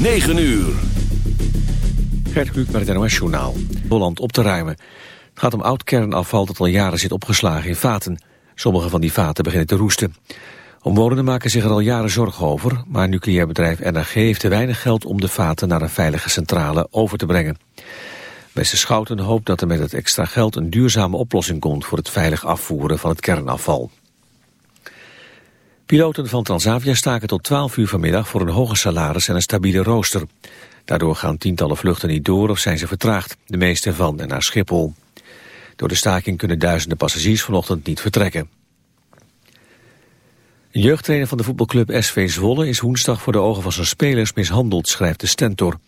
9 uur. Gert Kluk met het NOS Journaal. Holland op te ruimen. Het gaat om oud kernafval dat al jaren zit opgeslagen in vaten. Sommige van die vaten beginnen te roesten. Omwonenden maken zich er al jaren zorgen over... maar nucleair bedrijf NRG heeft te weinig geld om de vaten naar een veilige centrale over te brengen. Beste Schouten hoopt dat er met het extra geld een duurzame oplossing komt... voor het veilig afvoeren van het kernafval. Piloten van Transavia staken tot 12 uur vanmiddag voor een hoger salaris en een stabiele rooster. Daardoor gaan tientallen vluchten niet door of zijn ze vertraagd, de meeste van en naar Schiphol. Door de staking kunnen duizenden passagiers vanochtend niet vertrekken. Een jeugdtrainer van de voetbalclub SV Zwolle is woensdag voor de ogen van zijn spelers mishandeld, schrijft de Stentor.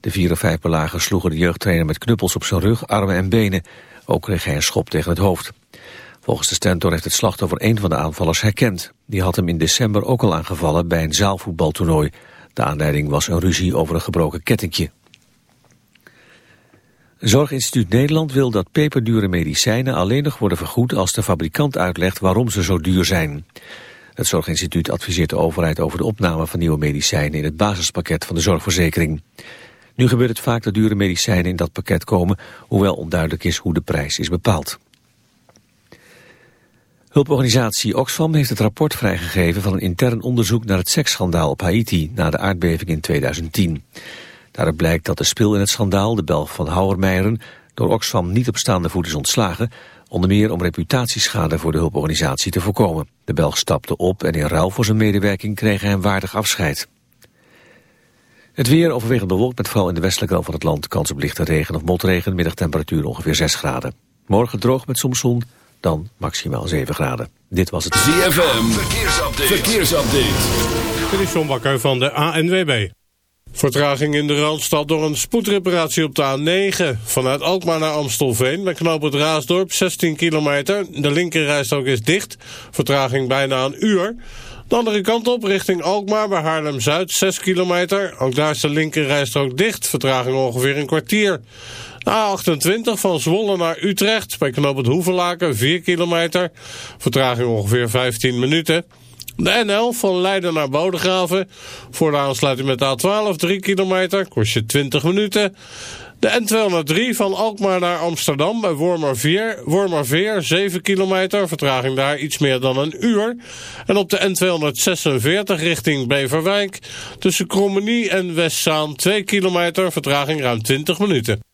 De vier of vijf belagers sloegen de jeugdtrainer met knuppels op zijn rug, armen en benen. Ook kreeg hij een schop tegen het hoofd. Volgens de Stentor heeft het slachtoffer een van de aanvallers herkend. Die had hem in december ook al aangevallen bij een zaalvoetbaltoernooi. De aanleiding was een ruzie over een gebroken kettingje. Zorginstituut Nederland wil dat peperdure medicijnen alleen nog worden vergoed als de fabrikant uitlegt waarom ze zo duur zijn. Het Zorginstituut adviseert de overheid over de opname van nieuwe medicijnen in het basispakket van de zorgverzekering. Nu gebeurt het vaak dat dure medicijnen in dat pakket komen, hoewel onduidelijk is hoe de prijs is bepaald. Hulporganisatie Oxfam heeft het rapport vrijgegeven van een intern onderzoek naar het seksschandaal op Haiti na de aardbeving in 2010. Daaruit blijkt dat de spil in het schandaal, de Belg van Houwermeijeren, door Oxfam niet op staande voet is ontslagen, onder meer om reputatieschade voor de hulporganisatie te voorkomen. De Belg stapte op en in ruil voor zijn medewerking kreeg hij een waardig afscheid. Het weer overwegend bewolkt met vooral in de westelijke helft van het land kans op lichte regen of motregen, middagtemperatuur ongeveer 6 graden. Morgen droog met soms zon, dan maximaal 7 graden. Dit was het ZFM, verkeersupdate. verkeersupdate. Dit is John Bakker van de ANWB. Vertraging in de Randstad door een spoedreparatie op de A9. Vanuit Alkmaar naar Amstelveen bij knoop het Raasdorp 16 kilometer. De linkerrijstrook is dicht. Vertraging bijna een uur. De andere kant op richting Alkmaar bij Haarlem-Zuid 6 kilometer. Ook daar is de linkerrijstrook dicht. Vertraging ongeveer een kwartier. A28 van Zwolle naar Utrecht bij knoop het Hoevelaken 4 kilometer. Vertraging ongeveer 15 minuten. De N11 van Leiden naar Bodegraven. Voor de aansluiting met de A12 3 kilometer. Kost je 20 minuten. De N203 van Alkmaar naar Amsterdam bij Wormerveer, Wormerveer 7 kilometer, vertraging daar iets meer dan een uur. En op de N246 richting Beverwijk tussen Krommenie en Westzaan 2 kilometer, vertraging ruim 20 minuten.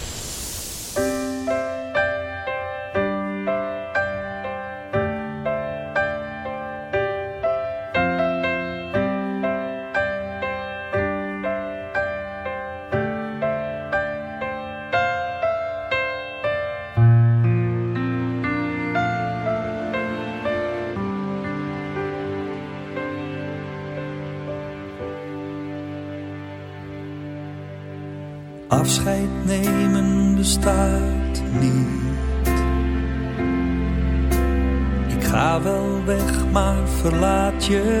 je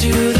to the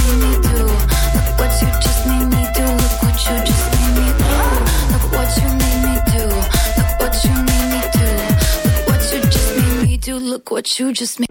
what you just made.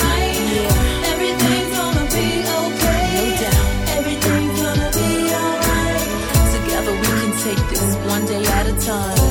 Time.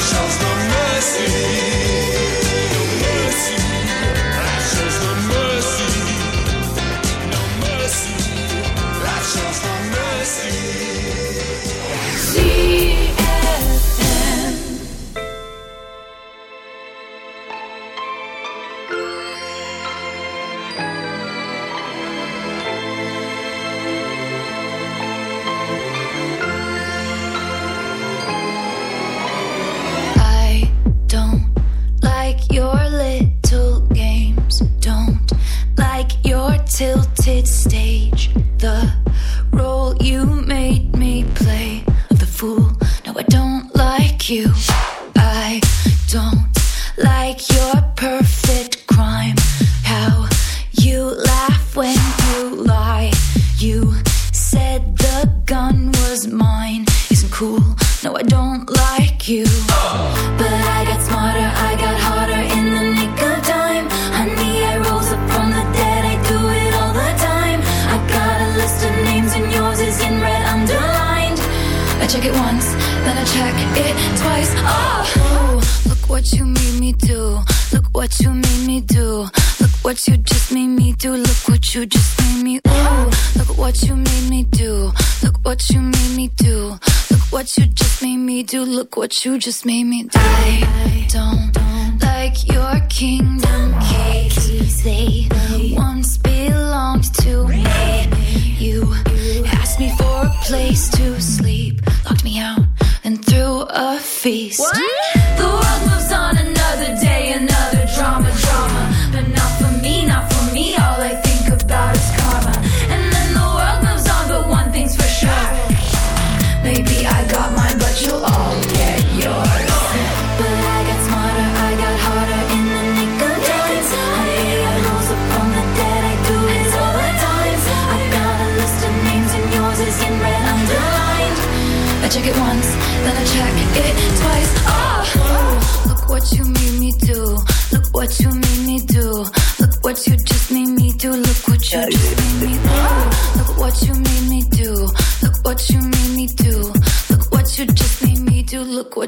shows no mercy. just me.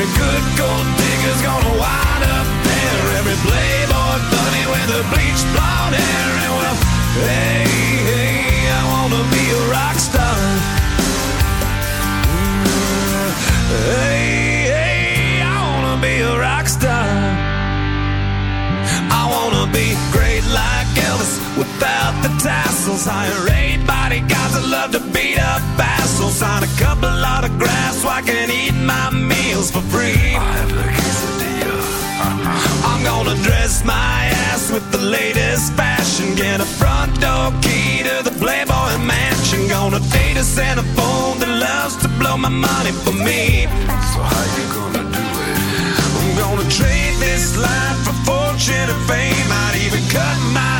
Every good gold digger's gonna wind up there. Every playboy bunny with the bleached blonde hair. And well, hey, hey, I wanna be a rock star. Mm, hey, without the tassels. Hire eight bodyguards that love to beat up assholes. Sign a couple autographs so I can eat my meals for free. I'm gonna dress my ass with the latest fashion. Get a front door key to the Playboy Mansion. Gonna date a Santa phone that loves to blow my money for me. So how you gonna do it? I'm gonna trade this life for fortune and fame. I'd even cut my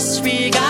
disregard.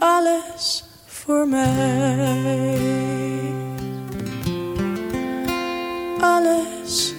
Alles voor mij. Alles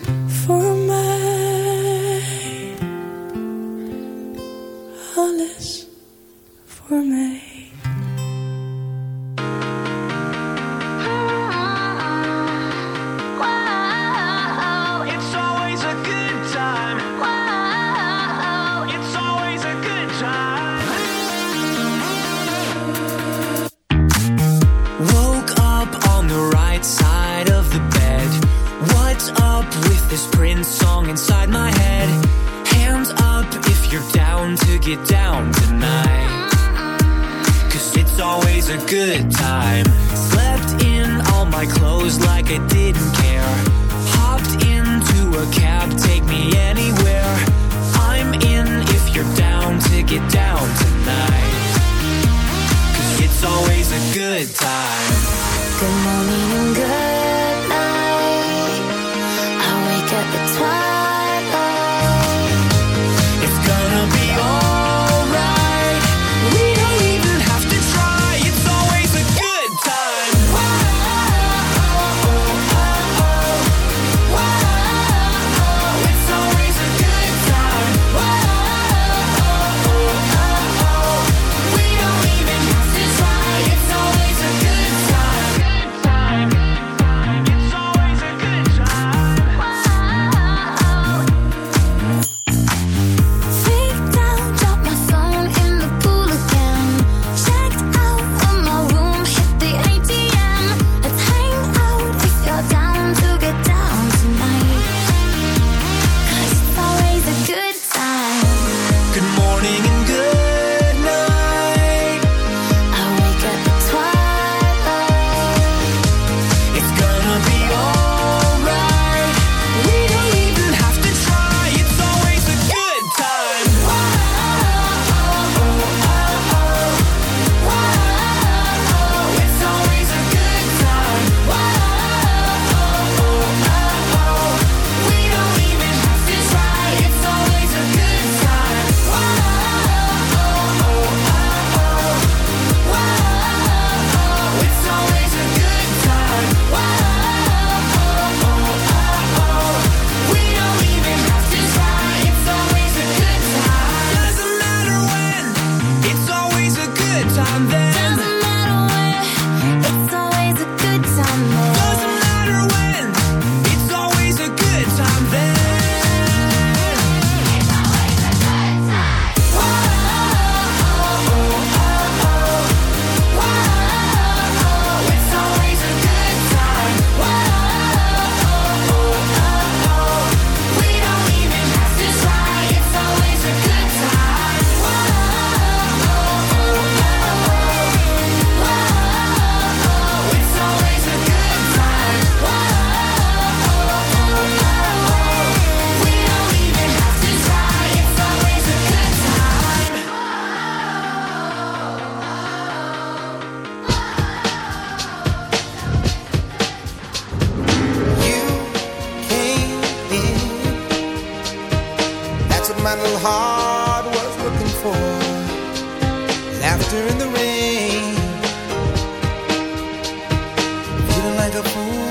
Laughter in the rain. Feeling like a fool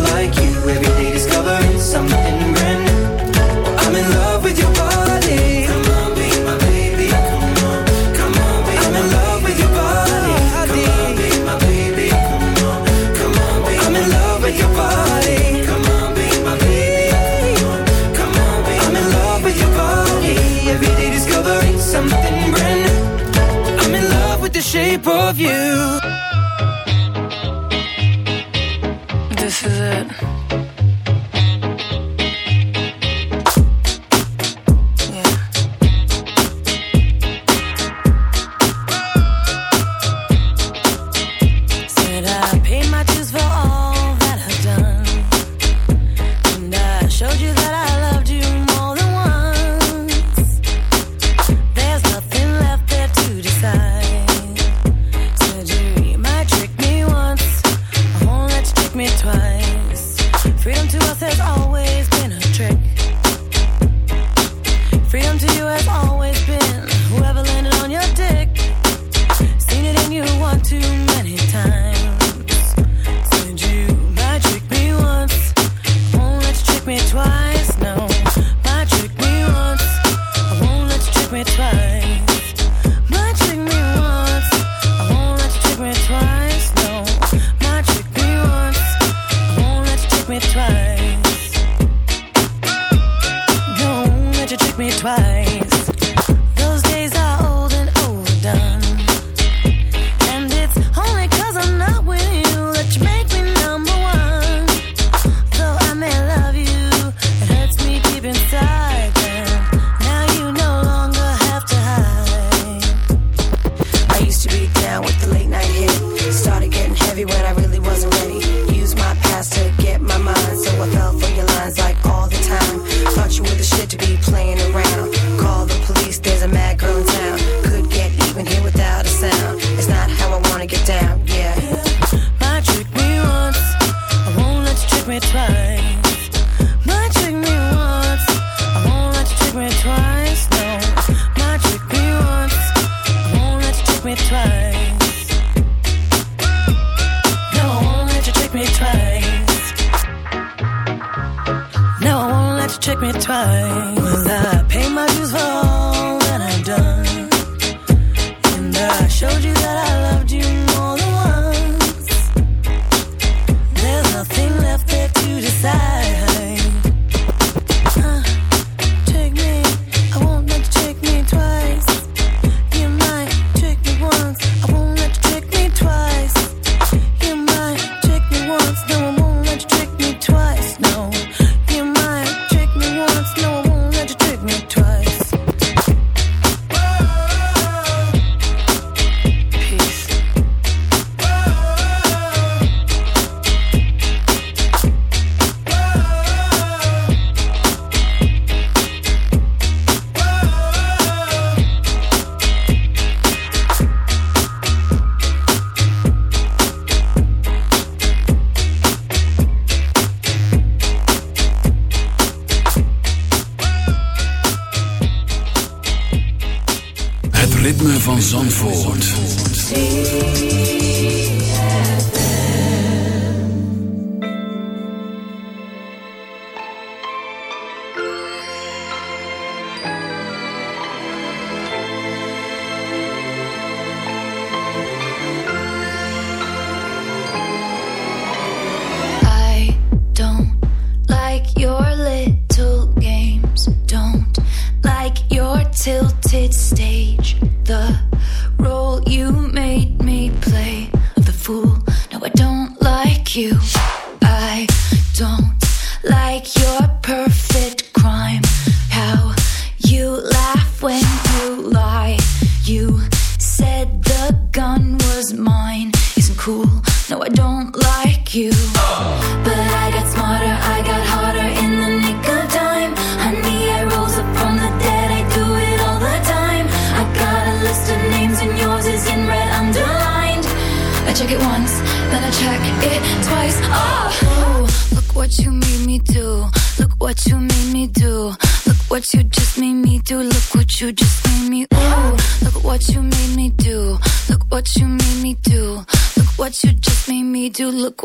shape of you.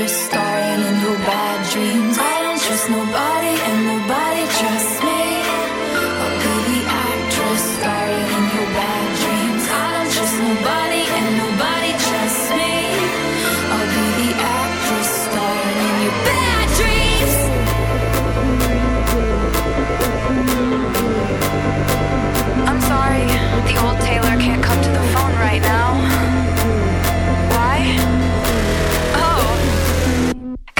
Actress